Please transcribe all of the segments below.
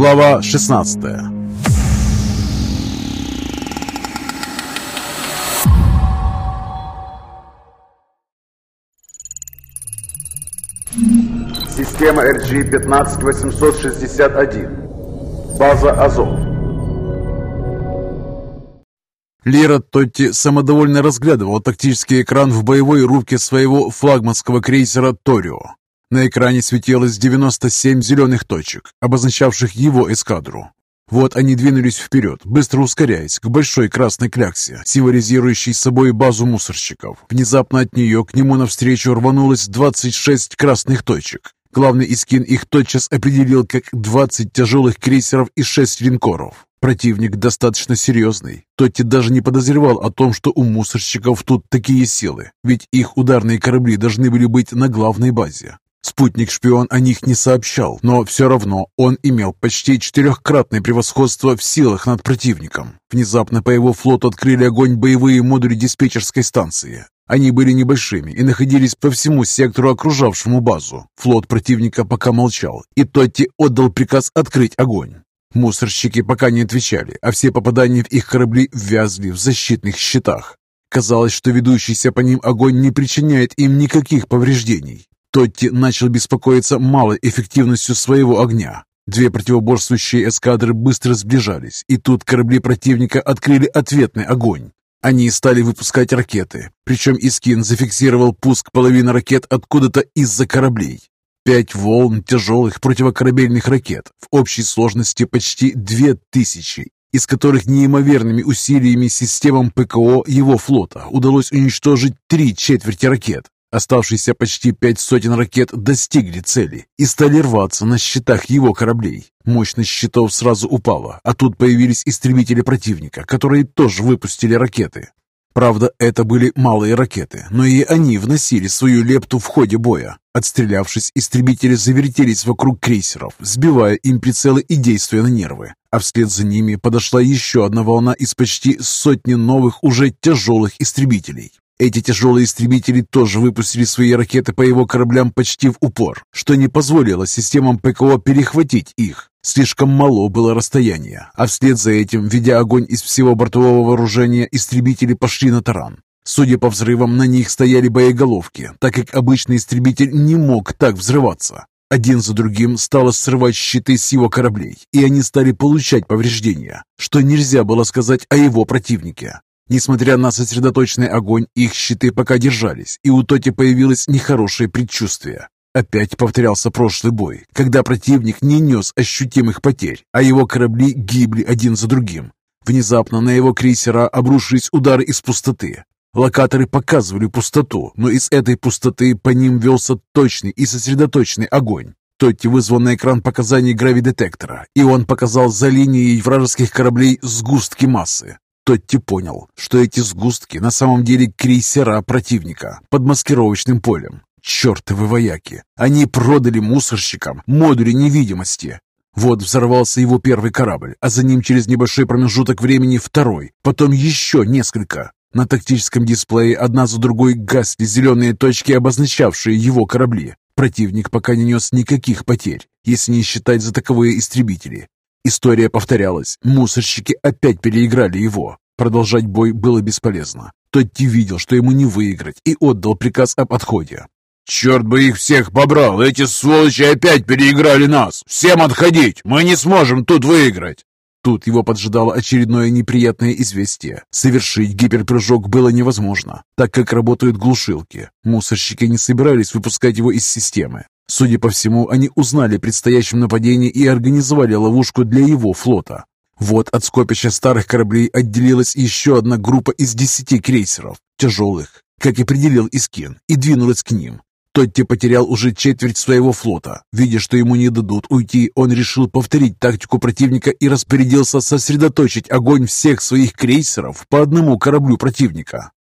Глава 16 Система RG-15861. База Азов. Лира Тотти самодовольно разглядывал тактический экран в боевой рубке своего флагманского крейсера «Торио». На экране светилось 97 зеленых точек, обозначавших его эскадру. Вот они двинулись вперед, быстро ускоряясь к большой красной кляксе, символизирующей собой базу мусорщиков. Внезапно от нее к нему навстречу рванулось 26 красных точек. Главный Искин их тотчас определил как 20 тяжелых крейсеров и 6 линкоров. Противник достаточно серьезный. Тотти даже не подозревал о том, что у мусорщиков тут такие силы, ведь их ударные корабли должны были быть на главной базе. Спутник-шпион о них не сообщал, но все равно он имел почти четырехкратное превосходство в силах над противником. Внезапно по его флоту открыли огонь боевые модули диспетчерской станции. Они были небольшими и находились по всему сектору, окружавшему базу. Флот противника пока молчал, и Тотти отдал приказ открыть огонь. Мусорщики пока не отвечали, а все попадания в их корабли вязли в защитных щитах. Казалось, что ведущийся по ним огонь не причиняет им никаких повреждений. Тотти начал беспокоиться малой эффективностью своего огня. Две противоборствующие эскадры быстро сближались, и тут корабли противника открыли ответный огонь. Они стали выпускать ракеты, причем Искин зафиксировал пуск половины ракет откуда-то из-за кораблей. Пять волн тяжелых противокорабельных ракет, в общей сложности почти две тысячи, из которых неимоверными усилиями системам ПКО его флота удалось уничтожить три четверти ракет. Оставшиеся почти пять сотен ракет достигли цели и стали рваться на щитах его кораблей. Мощность щитов сразу упала, а тут появились истребители противника, которые тоже выпустили ракеты. Правда, это были малые ракеты, но и они вносили свою лепту в ходе боя. Отстрелявшись, истребители завертелись вокруг крейсеров, сбивая им прицелы и действуя на нервы. А вслед за ними подошла еще одна волна из почти сотни новых уже тяжелых истребителей. Эти тяжелые истребители тоже выпустили свои ракеты по его кораблям почти в упор, что не позволило системам ПКО перехватить их. Слишком мало было расстояние, а вслед за этим, ведя огонь из всего бортового вооружения, истребители пошли на таран. Судя по взрывам, на них стояли боеголовки, так как обычный истребитель не мог так взрываться. Один за другим стало срывать щиты с его кораблей, и они стали получать повреждения, что нельзя было сказать о его противнике. Несмотря на сосредоточенный огонь, их щиты пока держались, и у Тоти появилось нехорошее предчувствие. Опять повторялся прошлый бой, когда противник не нес ощутимых потерь, а его корабли гибли один за другим. Внезапно на его крейсера обрушились удары из пустоты. Локаторы показывали пустоту, но из этой пустоты по ним велся точный и сосредоточенный огонь. Тотти вызвал на экран показаний гравидетектора, и он показал за линией вражеских кораблей сгустки массы. Тотти понял, что эти сгустки на самом деле крейсера противника под маскировочным полем. Чертовы вояки! Они продали мусорщикам модули невидимости. Вот взорвался его первый корабль, а за ним через небольшой промежуток времени второй, потом еще несколько. На тактическом дисплее одна за другой гасли зеленые точки, обозначавшие его корабли. Противник пока не нес никаких потерь, если не считать за таковые истребители. История повторялась. Мусорщики опять переиграли его. Продолжать бой было бесполезно. Тотти видел, что ему не выиграть, и отдал приказ об отходе. «Черт бы их всех побрал! Эти сволочи опять переиграли нас! Всем отходить! Мы не сможем тут выиграть!» Тут его поджидало очередное неприятное известие. Совершить гиперпрыжок было невозможно, так как работают глушилки. Мусорщики не собирались выпускать его из системы. Судя по всему, они узнали о предстоящем нападении и организовали ловушку для его флота. Вот от скопища старых кораблей отделилась еще одна группа из десяти крейсеров, тяжелых, как и определил Искин, и двинулась к ним. Тотти потерял уже четверть своего флота. Видя, что ему не дадут уйти, он решил повторить тактику противника и распорядился сосредоточить огонь всех своих крейсеров по одному кораблю противника.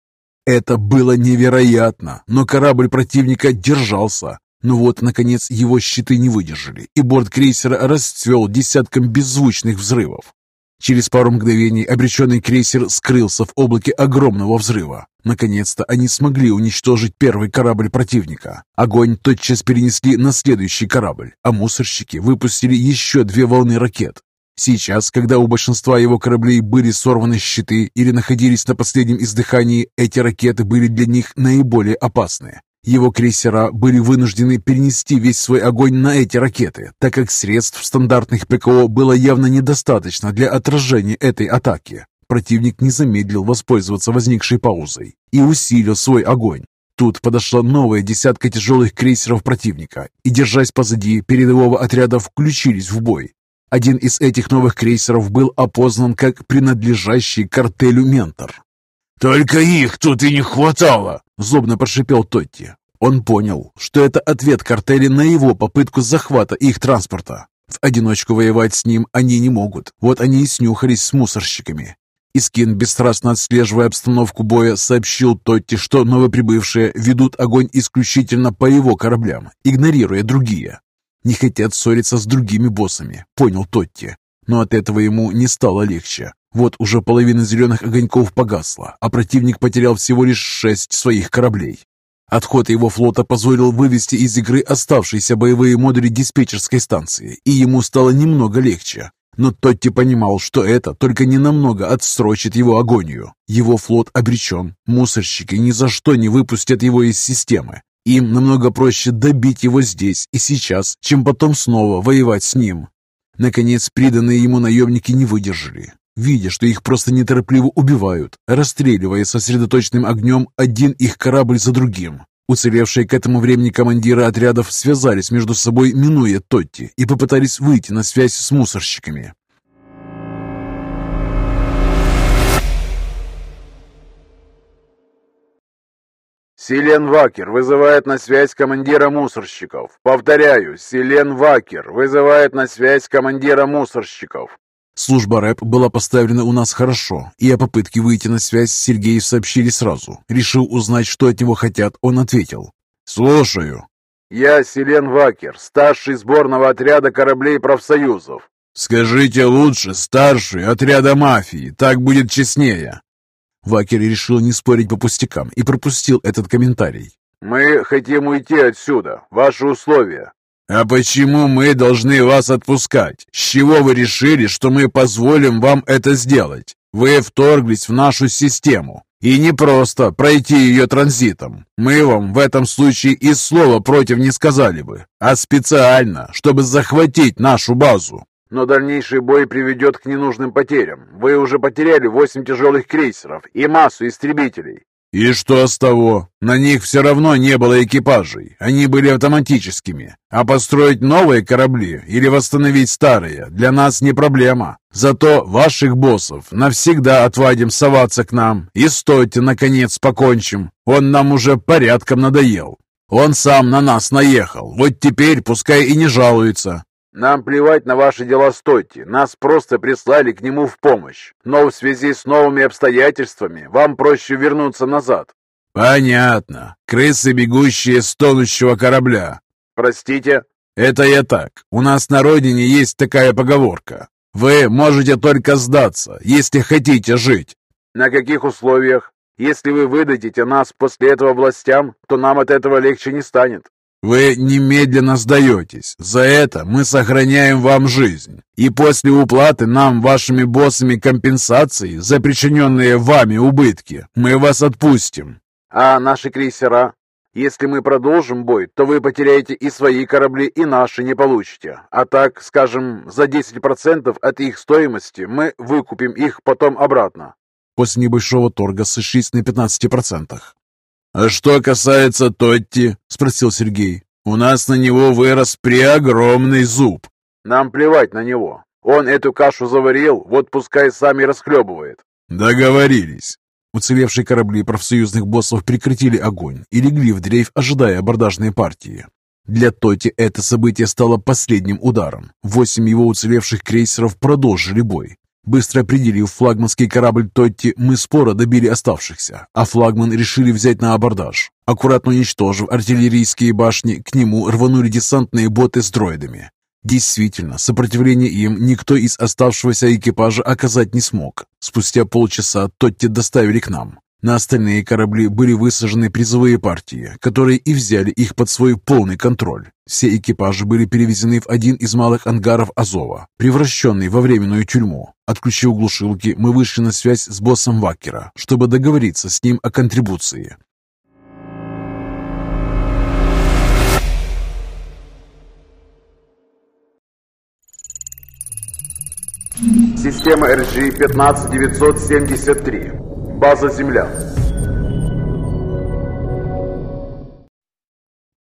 Это было невероятно, но корабль противника держался. Но вот, наконец, его щиты не выдержали, и борт крейсера расцвел десятком беззвучных взрывов. Через пару мгновений обреченный крейсер скрылся в облаке огромного взрыва. Наконец-то они смогли уничтожить первый корабль противника. Огонь тотчас перенесли на следующий корабль, а мусорщики выпустили еще две волны ракет. Сейчас, когда у большинства его кораблей были сорваны щиты или находились на последнем издыхании, эти ракеты были для них наиболее опасны. Его крейсера были вынуждены перенести весь свой огонь на эти ракеты, так как средств стандартных ПКО было явно недостаточно для отражения этой атаки. Противник не замедлил воспользоваться возникшей паузой и усилил свой огонь. Тут подошла новая десятка тяжелых крейсеров противника, и, держась позади передового отряда, включились в бой. Один из этих новых крейсеров был опознан как принадлежащий картелю «Ментор». «Только их тут и не хватало!» – злобно прошипел Тотти. Он понял, что это ответ картеля на его попытку захвата их транспорта. В одиночку воевать с ним они не могут. Вот они и снюхались с мусорщиками. Искин, бесстрастно отслеживая обстановку боя, сообщил Тотти, что новоприбывшие ведут огонь исключительно по его кораблям, игнорируя другие. Не хотят ссориться с другими боссами, понял Тотти. Но от этого ему не стало легче. Вот уже половина зеленых огоньков погасла, а противник потерял всего лишь шесть своих кораблей. Отход его флота позволил вывести из игры оставшиеся боевые модули диспетчерской станции, и ему стало немного легче. Но Тотти понимал, что это только ненамного отсрочит его агонию. Его флот обречен. Мусорщики ни за что не выпустят его из системы. Им намного проще добить его здесь и сейчас, чем потом снова воевать с ним. Наконец, приданные ему наемники не выдержали видя, что их просто неторопливо убивают, расстреливая сосредоточенным огнем один их корабль за другим. Уцелевшие к этому времени командиры отрядов связались между собой, минуя Тотти, и попытались выйти на связь с мусорщиками. Силен Вакер вызывает на связь командира мусорщиков. Повторяю, Силен Вакер вызывает на связь командира мусорщиков. Служба рэп была поставлена у нас хорошо, и о попытке выйти на связь с Сергеем сообщили сразу. Решил узнать, что от него хотят, он ответил. «Слушаю». «Я Селен Вакер, старший сборного отряда кораблей профсоюзов». «Скажите лучше старший отряда мафии, так будет честнее». Вакер решил не спорить по пустякам и пропустил этот комментарий. «Мы хотим уйти отсюда. Ваши условия». «А почему мы должны вас отпускать? С чего вы решили, что мы позволим вам это сделать? Вы вторглись в нашу систему. И не просто пройти ее транзитом. Мы вам в этом случае и слова против не сказали бы, а специально, чтобы захватить нашу базу. Но дальнейший бой приведет к ненужным потерям. Вы уже потеряли восемь тяжелых крейсеров и массу истребителей. «И что с того? На них все равно не было экипажей, они были автоматическими. А построить новые корабли или восстановить старые для нас не проблема. Зато ваших боссов навсегда отвадим соваться к нам и стойте, наконец, покончим. Он нам уже порядком надоел. Он сам на нас наехал, вот теперь пускай и не жалуется. Нам плевать на ваши дела стойте, нас просто прислали к нему в помощь. Но в связи с новыми обстоятельствами вам проще вернуться назад. Понятно. Крысы, бегущие с тонущего корабля. Простите? Это я так. У нас на родине есть такая поговорка. Вы можете только сдаться, если хотите жить. На каких условиях? Если вы выдадите нас после этого властям, то нам от этого легче не станет. Вы немедленно сдаетесь. За это мы сохраняем вам жизнь. И после уплаты нам вашими боссами компенсации за причиненные вами убытки мы вас отпустим. А наши крейсера? Если мы продолжим бой, то вы потеряете и свои корабли, и наши не получите. А так, скажем, за 10% от их стоимости мы выкупим их потом обратно. После небольшого торга сошлись на 15%. «А что касается Тотти?» — спросил Сергей. «У нас на него вырос преогромный зуб». «Нам плевать на него. Он эту кашу заварил, вот пускай сами расхлебывает». «Договорились». Уцелевшие корабли профсоюзных боссов прекратили огонь и легли в дрейф, ожидая абордажной партии. Для Тоти это событие стало последним ударом. Восемь его уцелевших крейсеров продолжили бой. Быстро определив флагманский корабль Тотти, мы споро добили оставшихся, а флагман решили взять на абордаж. Аккуратно уничтожив артиллерийские башни, к нему рванули десантные боты с дроидами. Действительно, сопротивление им никто из оставшегося экипажа оказать не смог. Спустя полчаса Тотти доставили к нам. На остальные корабли были высажены призовые партии, которые и взяли их под свой полный контроль. Все экипажи были перевезены в один из малых ангаров Азова, превращенный во временную тюрьму. Отключив глушилки, мы вышли на связь с боссом Вакера, чтобы договориться с ним о контрибуции. Система RG-15973. База «Земля».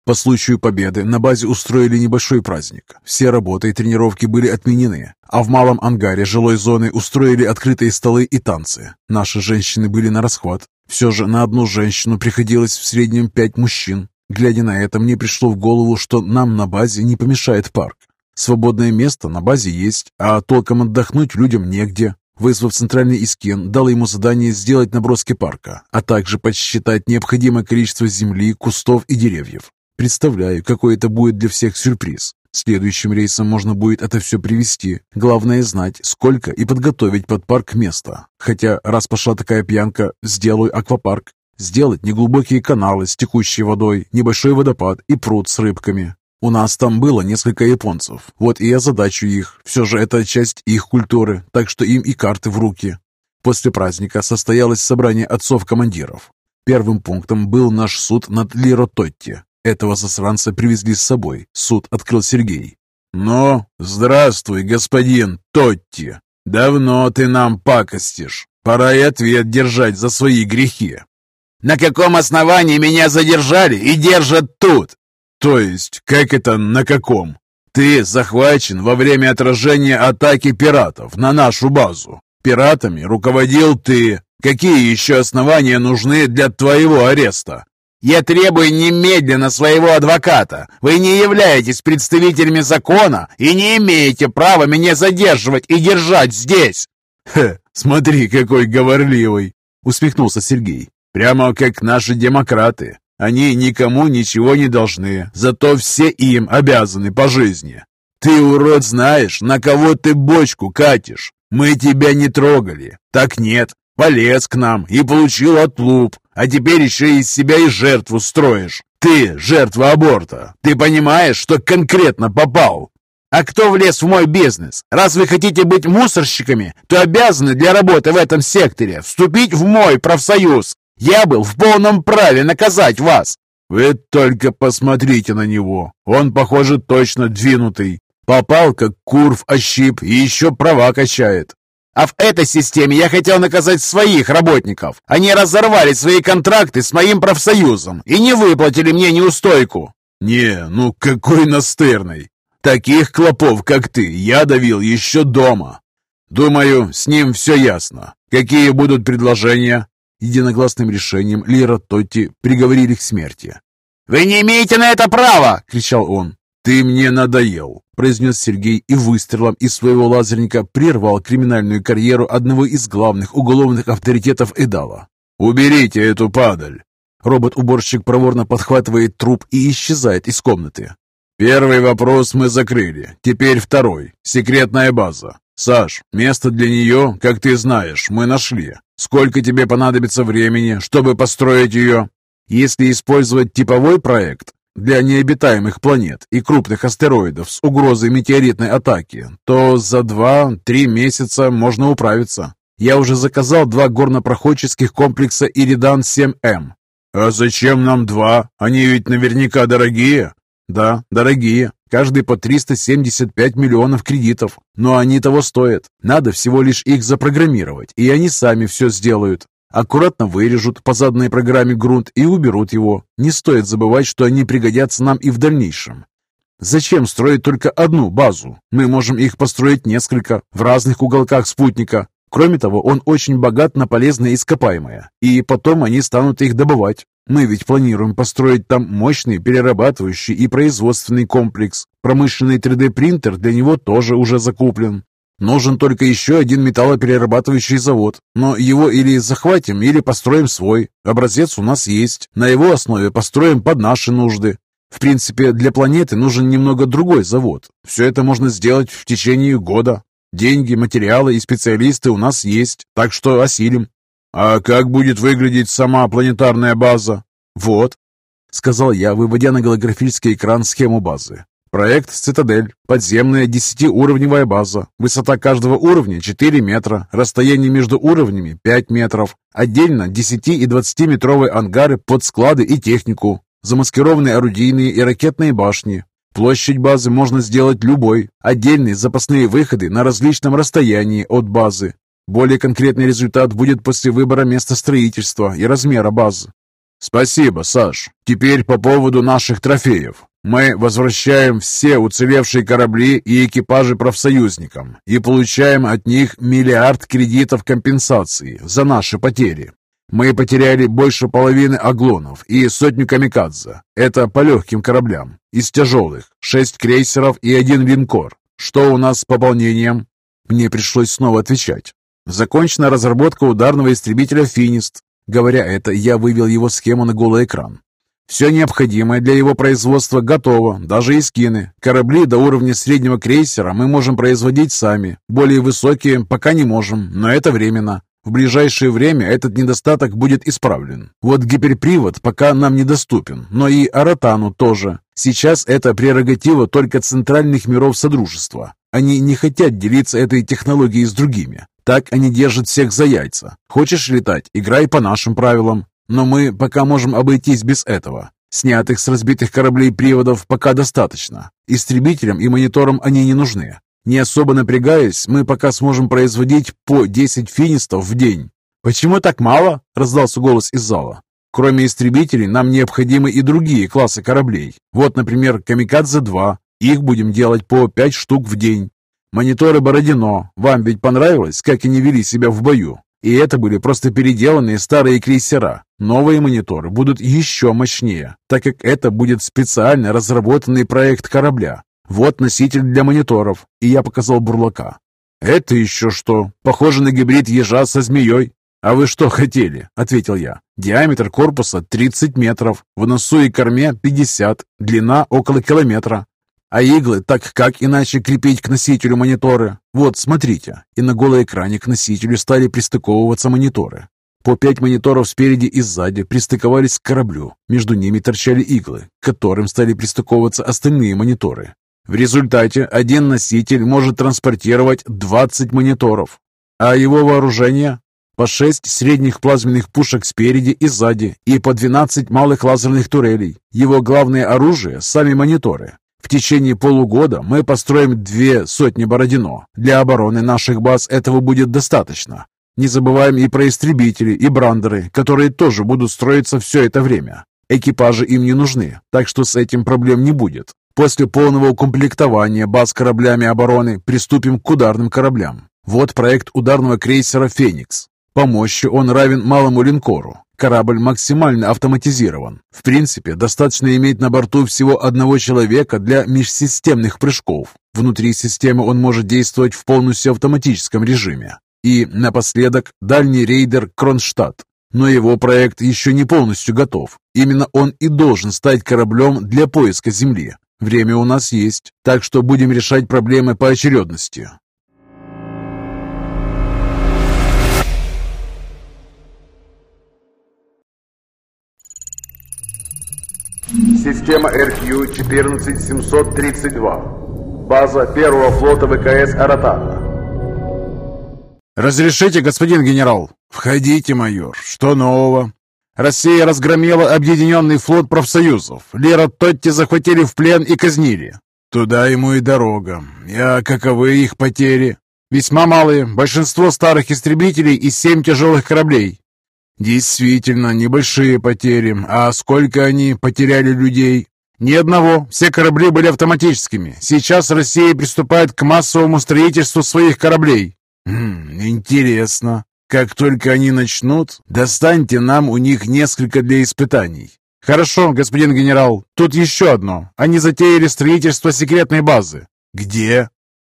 По случаю победы на базе устроили небольшой праздник. Все работы и тренировки были отменены, а в малом ангаре жилой зоны устроили открытые столы и танцы. Наши женщины были на расхват. Все же на одну женщину приходилось в среднем пять мужчин. Глядя на это, мне пришло в голову, что нам на базе не помешает парк. Свободное место на базе есть, а толком отдохнуть людям негде. Вызвав центральный искин, дал ему задание сделать наброски парка, а также подсчитать необходимое количество земли, кустов и деревьев. Представляю, какой это будет для всех сюрприз. Следующим рейсом можно будет это все привести. Главное знать, сколько и подготовить под парк место. Хотя, раз пошла такая пьянка, сделаю аквапарк. Сделать неглубокие каналы с текущей водой, небольшой водопад и пруд с рыбками. У нас там было несколько японцев, вот и я задачу их. Все же это часть их культуры, так что им и карты в руки. После праздника состоялось собрание отцов-командиров. Первым пунктом был наш суд над Лиро Тотти. Этого засранца привезли с собой. Суд открыл Сергей. «Ну, здравствуй, господин Тотти. Давно ты нам пакостишь. Пора и ответ держать за свои грехи». «На каком основании меня задержали и держат тут?» То есть, как это на каком? Ты захвачен во время отражения атаки пиратов на нашу базу. Пиратами руководил ты. Какие еще основания нужны для твоего ареста? Я требую немедленно своего адвоката. Вы не являетесь представителями закона и не имеете права меня задерживать и держать здесь. Хе, смотри, какой говорливый, усмехнулся Сергей. Прямо как наши демократы. Они никому ничего не должны, зато все им обязаны по жизни. Ты, урод, знаешь, на кого ты бочку катишь? Мы тебя не трогали. Так нет, полез к нам и получил отлуп, а теперь еще из себя и жертву строишь. Ты жертва аборта. Ты понимаешь, что конкретно попал? А кто влез в мой бизнес? Раз вы хотите быть мусорщиками, то обязаны для работы в этом секторе вступить в мой профсоюз. Я был в полном праве наказать вас!» «Вы только посмотрите на него! Он, похоже, точно двинутый. Попал, как кур в ощип, и еще права качает!» А в этой системе я хотел наказать своих работников. Они разорвали свои контракты с моим профсоюзом и не выплатили мне неустойку. Не, ну какой настырный. Таких клопов, как ты, я давил еще дома. Думаю, с ним все ясно. Какие будут предложения? Единогласным решением Лира Тотти приговорили к смерти. «Вы не имеете на это права!» — кричал он. «Ты мне надоел!» — произнес Сергей и выстрелом из своего лазерника прервал криминальную карьеру одного из главных уголовных авторитетов Эдала. «Уберите эту падаль!» Робот-уборщик проворно подхватывает труп и исчезает из комнаты. «Первый вопрос мы закрыли. Теперь второй. Секретная база. Саш, место для нее, как ты знаешь, мы нашли. Сколько тебе понадобится времени, чтобы построить ее? Если использовать типовой проект для необитаемых планет и крупных астероидов с угрозой метеоритной атаки, то за 2-3 месяца можно управиться. Я уже заказал два горнопроходческих комплекса Иридан-7М. А зачем нам два? Они ведь наверняка дорогие. Да, дорогие. Каждый по 375 миллионов кредитов. Но они того стоят. Надо всего лишь их запрограммировать, и они сами все сделают. Аккуратно вырежут по заданной программе грунт и уберут его. Не стоит забывать, что они пригодятся нам и в дальнейшем. Зачем строить только одну базу? Мы можем их построить несколько в разных уголках спутника. Кроме того, он очень богат на полезные ископаемые, и потом они станут их добывать. Мы ведь планируем построить там мощный перерабатывающий и производственный комплекс. Промышленный 3D-принтер для него тоже уже закуплен. Нужен только еще один металлоперерабатывающий завод, но его или захватим, или построим свой. Образец у нас есть. На его основе построим под наши нужды. В принципе, для планеты нужен немного другой завод. Все это можно сделать в течение года. Деньги, материалы и специалисты у нас есть, так что осилим. А как будет выглядеть сама планетарная база? Вот, сказал я, выводя на голографический экран схему базы. Проект «Цитадель». Подземная десятиуровневая база. Высота каждого уровня 4 метра. Расстояние между уровнями 5 метров. Отдельно 10 и 20-метровые ангары под склады и технику. Замаскированные орудийные и ракетные башни. Площадь базы можно сделать любой. Отдельные запасные выходы на различном расстоянии от базы. Более конкретный результат будет после выбора места строительства и размера базы. Спасибо, Саш. Теперь по поводу наших трофеев. Мы возвращаем все уцелевшие корабли и экипажи профсоюзникам и получаем от них миллиард кредитов компенсации за наши потери. Мы потеряли больше половины оглонов и сотню камикадзе. Это по легким кораблям. Из тяжелых – шесть крейсеров и один линкор. Что у нас с пополнением? Мне пришлось снова отвечать. Закончена разработка ударного истребителя «Финист». Говоря это, я вывел его схему на голый экран. Все необходимое для его производства готово, даже и скины. Корабли до уровня среднего крейсера мы можем производить сами. Более высокие пока не можем, но это временно. В ближайшее время этот недостаток будет исправлен. Вот гиперпривод пока нам недоступен, но и Аратану тоже. Сейчас это прерогатива только центральных миров Содружества. Они не хотят делиться этой технологией с другими. Так они держат всех за яйца. Хочешь летать, играй по нашим правилам. Но мы пока можем обойтись без этого. Снятых с разбитых кораблей приводов пока достаточно. Истребителям и мониторам они не нужны. Не особо напрягаясь, мы пока сможем производить по 10 финистов в день. «Почему так мало?» – раздался голос из зала. «Кроме истребителей, нам необходимы и другие классы кораблей. Вот, например, «Камикадзе-2». Их будем делать по 5 штук в день. Мониторы Бородино. Вам ведь понравилось, как они вели себя в бою? И это были просто переделанные старые крейсера. Новые мониторы будут еще мощнее, так как это будет специально разработанный проект корабля. Вот носитель для мониторов, и я показал бурлака. «Это еще что? Похоже на гибрид ежа со змеей». «А вы что хотели?» – ответил я. «Диаметр корпуса 30 метров, в носу и корме 50, длина около километра. А иглы так как иначе крепить к носителю мониторы? Вот, смотрите. И на голой экране к носителю стали пристыковываться мониторы. По пять мониторов спереди и сзади пристыковались к кораблю. Между ними торчали иглы, к которым стали пристыковываться остальные мониторы. В результате один носитель может транспортировать 20 мониторов. А его вооружение? По 6 средних плазменных пушек спереди и сзади и по 12 малых лазерных турелей. Его главное оружие – сами мониторы. В течение полугода мы построим две сотни Бородино. Для обороны наших баз этого будет достаточно. Не забываем и про истребители, и брандеры, которые тоже будут строиться все это время. Экипажи им не нужны, так что с этим проблем не будет. После полного укомплектования баз кораблями обороны приступим к ударным кораблям. Вот проект ударного крейсера «Феникс». По мощи он равен малому линкору. Корабль максимально автоматизирован. В принципе, достаточно иметь на борту всего одного человека для межсистемных прыжков. Внутри системы он может действовать в полностью автоматическом режиме. И, напоследок, дальний рейдер Кронштадт. Но его проект еще не полностью готов. Именно он и должен стать кораблем для поиска Земли. Время у нас есть, так что будем решать проблемы по очередности. Система RQ-14732. База первого флота ВКС «Аратана». «Разрешите, господин генерал?» «Входите, майор. Что нового?» Россия разгромила объединенный флот профсоюзов. Лера Тотти захватили в плен и казнили. Туда ему и дорога. А каковы их потери? Весьма малые. Большинство старых истребителей и семь тяжелых кораблей. Действительно, небольшие потери. А сколько они потеряли людей? Ни одного. Все корабли были автоматическими. Сейчас Россия приступает к массовому строительству своих кораблей. Хм, интересно. Как только они начнут, достаньте нам у них несколько для испытаний. Хорошо, господин генерал. Тут еще одно. Они затеяли строительство секретной базы. Где?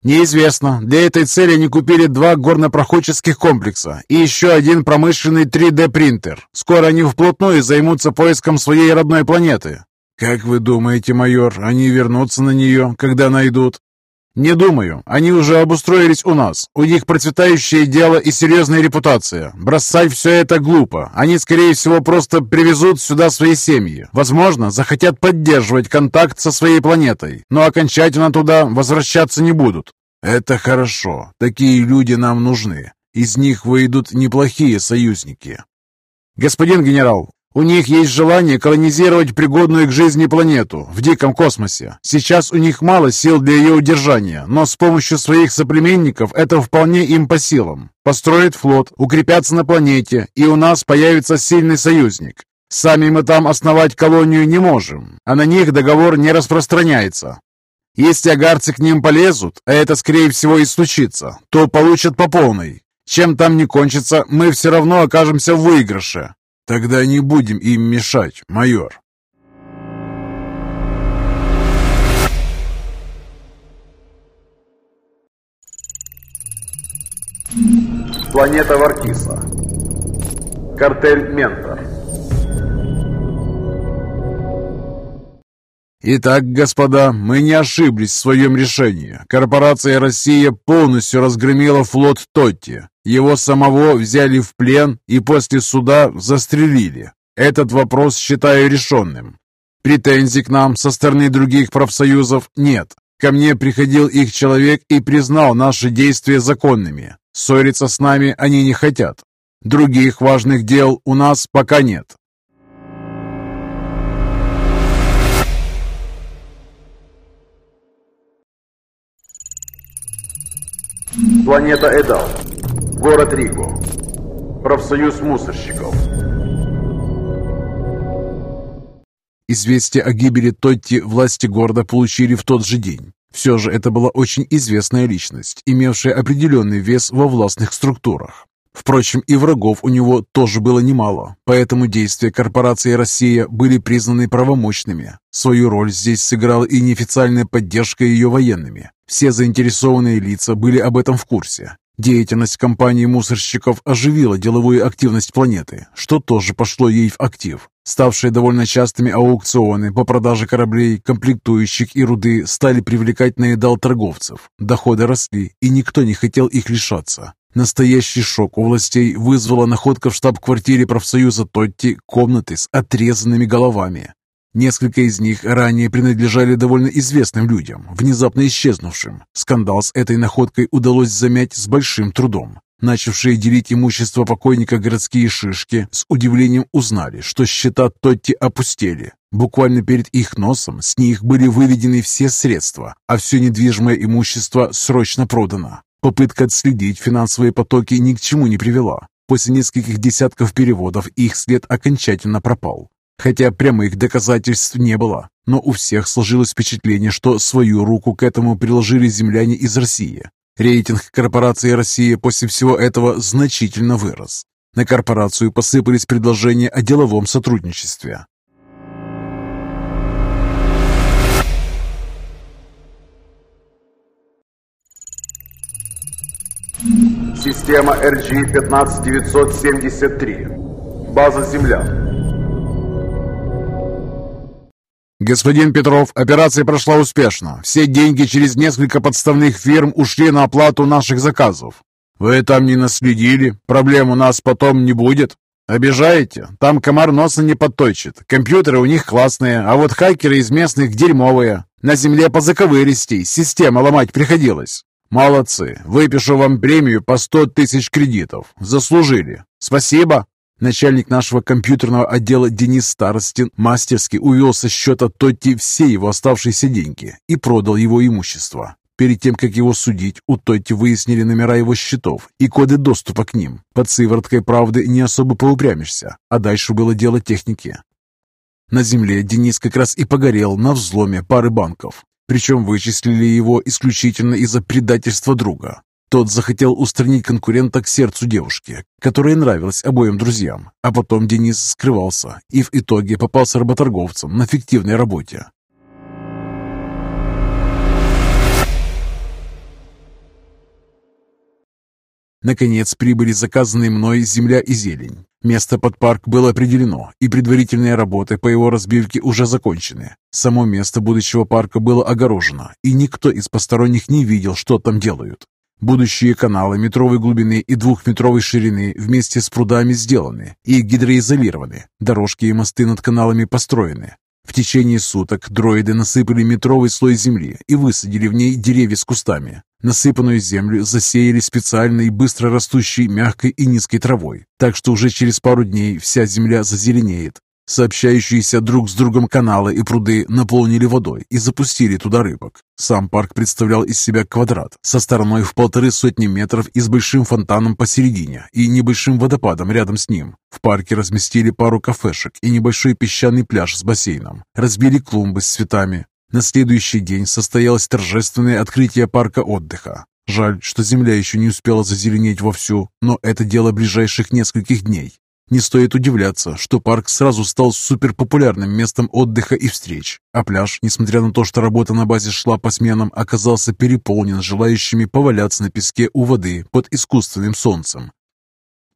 Неизвестно. Для этой цели они купили два горнопроходческих комплекса и еще один промышленный 3D-принтер. Скоро они вплотную займутся поиском своей родной планеты. «Как вы думаете, майор, они вернутся на нее, когда найдут?» «Не думаю. Они уже обустроились у нас. У них процветающее дело и серьезная репутация. Бросать все это глупо. Они, скорее всего, просто привезут сюда свои семьи. Возможно, захотят поддерживать контакт со своей планетой, но окончательно туда возвращаться не будут». «Это хорошо. Такие люди нам нужны. Из них выйдут неплохие союзники». «Господин генерал, у них есть желание колонизировать пригодную к жизни планету в диком космосе. Сейчас у них мало сил для ее удержания, но с помощью своих соплеменников это вполне им по силам. Построят флот, укрепятся на планете, и у нас появится сильный союзник. Сами мы там основать колонию не можем, а на них договор не распространяется. Если агарцы к ним полезут, а это скорее всего и случится, то получат по полной. Чем там не кончится, мы все равно окажемся в выигрыше. Тогда не будем им мешать, майор. Планета Варкиса. Картель Ментор. Итак, господа, мы не ошиблись в своем решении. Корпорация «Россия» полностью разгромила флот Тотти. Его самого взяли в плен и после суда застрелили. Этот вопрос считаю решенным. Претензий к нам со стороны других профсоюзов нет. Ко мне приходил их человек и признал наши действия законными. Ссориться с нами они не хотят. Других важных дел у нас пока нет. Планета Эдал. Город Риго. Профсоюз мусорщиков. Известие о гибели Тотти власти города получили в тот же день. Все же это была очень известная личность, имевшая определенный вес во властных структурах. Впрочем, и врагов у него тоже было немало, поэтому действия корпорации «Россия» были признаны правомощными. Свою роль здесь сыграла и неофициальная поддержка ее военными. Все заинтересованные лица были об этом в курсе. Деятельность компании мусорщиков оживила деловую активность планеты, что тоже пошло ей в актив. Ставшие довольно частыми аукционы по продаже кораблей, комплектующих и руды стали привлекать на едал торговцев. Доходы росли, и никто не хотел их лишаться. Настоящий шок у властей вызвала находка в штаб-квартире профсоюза Тотти комнаты с отрезанными головами. Несколько из них ранее принадлежали довольно известным людям, внезапно исчезнувшим. Скандал с этой находкой удалось замять с большим трудом. Начавшие делить имущество покойника городские шишки с удивлением узнали, что счета Тотти опустели. Буквально перед их носом с них были выведены все средства, а все недвижимое имущество срочно продано. Попытка отследить финансовые потоки ни к чему не привела. После нескольких десятков переводов их след окончательно пропал. Хотя прямых доказательств не было, но у всех сложилось впечатление, что свою руку к этому приложили земляне из России. Рейтинг корпорации «Россия» после всего этого значительно вырос. На корпорацию посыпались предложения о деловом сотрудничестве. Система RG-15973. База Земля. Господин Петров, операция прошла успешно. Все деньги через несколько подставных фирм ушли на оплату наших заказов. Вы там не наследили? Проблем у нас потом не будет? Обижаете? Там комар носа не подточит. Компьютеры у них классные, а вот хакеры из местных дерьмовые. На земле по заковыристей система ломать приходилось. «Молодцы! Выпишу вам премию по сто тысяч кредитов. Заслужили. Спасибо!» Начальник нашего компьютерного отдела Денис Старостин мастерски увел со счета Тотти все его оставшиеся деньги и продал его имущество. Перед тем, как его судить, у Тотти выяснили номера его счетов и коды доступа к ним. Под сывороткой правды не особо поупрямишься, а дальше было дело техники. На земле Денис как раз и погорел на взломе пары банков. Причем вычислили его исключительно из-за предательства друга. Тот захотел устранить конкурента к сердцу девушки, которая нравилась обоим друзьям. А потом Денис скрывался и в итоге попался работорговцем на фиктивной работе. Наконец прибыли заказанные мной земля и зелень. Место под парк было определено, и предварительные работы по его разбивке уже закончены. Само место будущего парка было огорожено, и никто из посторонних не видел, что там делают. Будущие каналы метровой глубины и двухметровой ширины вместе с прудами сделаны и гидроизолированы. Дорожки и мосты над каналами построены. В течение суток дроиды насыпали метровый слой земли и высадили в ней деревья с кустами. Насыпанную землю засеяли специальной быстро растущей мягкой и низкой травой, так что уже через пару дней вся земля зазеленеет. Сообщающиеся друг с другом каналы и пруды наполнили водой и запустили туда рыбок. Сам парк представлял из себя квадрат со стороной в полторы сотни метров и с большим фонтаном посередине и небольшим водопадом рядом с ним. В парке разместили пару кафешек и небольшой песчаный пляж с бассейном. Разбили клумбы с цветами. На следующий день состоялось торжественное открытие парка отдыха. Жаль, что земля еще не успела зазеленеть вовсю, но это дело ближайших нескольких дней. Не стоит удивляться, что парк сразу стал суперпопулярным местом отдыха и встреч, а пляж, несмотря на то, что работа на базе шла по сменам, оказался переполнен желающими поваляться на песке у воды под искусственным солнцем.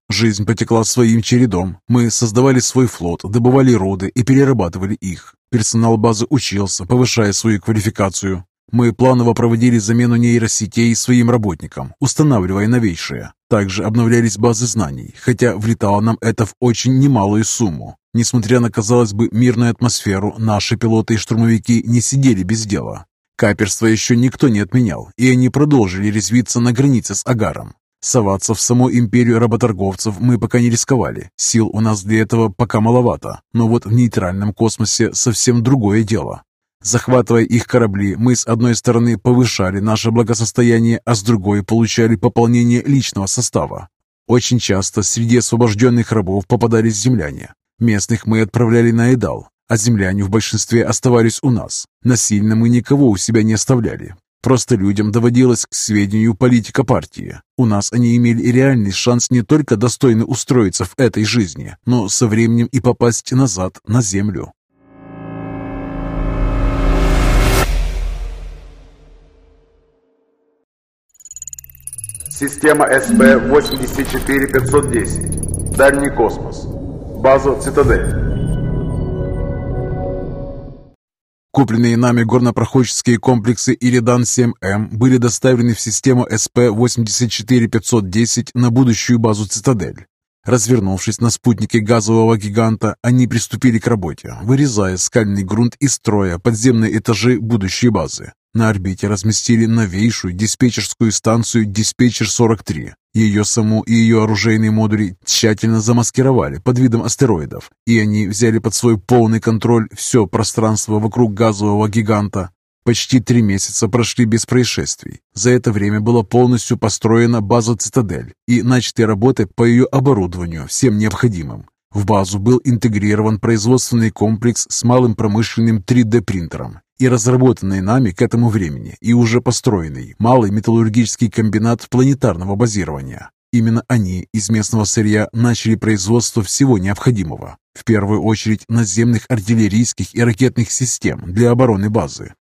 Жизнь потекла своим чередом. Мы создавали свой флот, добывали роды и перерабатывали их. Персонал базы учился, повышая свою квалификацию. Мы планово проводили замену нейросетей своим работникам, устанавливая новейшие. Также обновлялись базы знаний, хотя влетало нам это в очень немалую сумму. Несмотря на, казалось бы, мирную атмосферу, наши пилоты и штурмовики не сидели без дела. Каперство еще никто не отменял, и они продолжили резвиться на границе с Агаром. Соваться в саму империю работорговцев мы пока не рисковали. Сил у нас для этого пока маловато. Но вот в нейтральном космосе совсем другое дело. Захватывая их корабли, мы с одной стороны повышали наше благосостояние, а с другой получали пополнение личного состава. Очень часто среди освобожденных рабов попадались земляне. Местных мы отправляли на Эдал, а земляне в большинстве оставались у нас. Насильно мы никого у себя не оставляли. Просто людям доводилось к сведению политика партии. У нас они имели реальный шанс не только достойно устроиться в этой жизни, но со временем и попасть назад на землю. Система СП-84510. Дальний космос. База «Цитадель». Купленные нами горнопроходческие комплексы Иридан-7М были доставлены в систему СП-84510 на будущую базу «Цитадель». Развернувшись на спутнике газового гиганта, они приступили к работе, вырезая скальный грунт из строя подземные этажи будущей базы. На орбите разместили новейшую диспетчерскую станцию «Диспетчер-43». Ее саму и ее оружейные модули тщательно замаскировали под видом астероидов, и они взяли под свой полный контроль все пространство вокруг газового гиганта. Почти три месяца прошли без происшествий. За это время была полностью построена база «Цитадель» и начаты работы по ее оборудованию всем необходимым. В базу был интегрирован производственный комплекс с малым промышленным 3D-принтером и разработанный нами к этому времени и уже построенный малый металлургический комбинат планетарного базирования. Именно они из местного сырья начали производство всего необходимого, в первую очередь наземных артиллерийских и ракетных систем для обороны базы.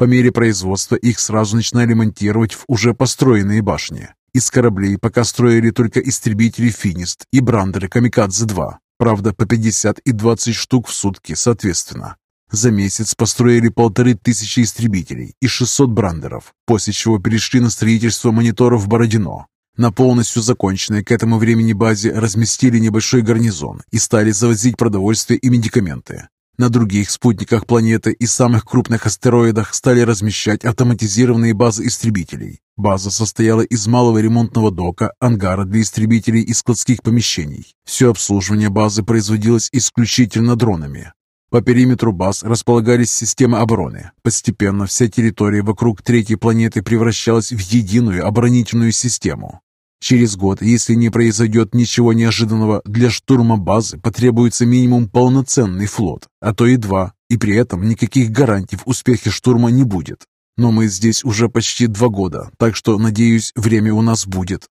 По мере производства их сразу начинали монтировать в уже построенные башни. Из кораблей пока строили только истребители «Финист» и брандеры «Камикадзе-2», правда по 50 и 20 штук в сутки соответственно. За месяц построили полторы тысячи истребителей и 600 брандеров, после чего перешли на строительство мониторов Бородино. На полностью законченной к этому времени базе разместили небольшой гарнизон и стали завозить продовольствие и медикаменты. На других спутниках планеты и самых крупных астероидах стали размещать автоматизированные базы истребителей. База состояла из малого ремонтного дока, ангара для истребителей и складских помещений. Все обслуживание базы производилось исключительно дронами. По периметру баз располагались системы обороны. Постепенно вся территория вокруг третьей планеты превращалась в единую оборонительную систему. Через год, если не произойдет ничего неожиданного, для штурма базы потребуется минимум полноценный флот, а то и два, и при этом никаких гарантий в успехе штурма не будет. Но мы здесь уже почти два года, так что, надеюсь, время у нас будет.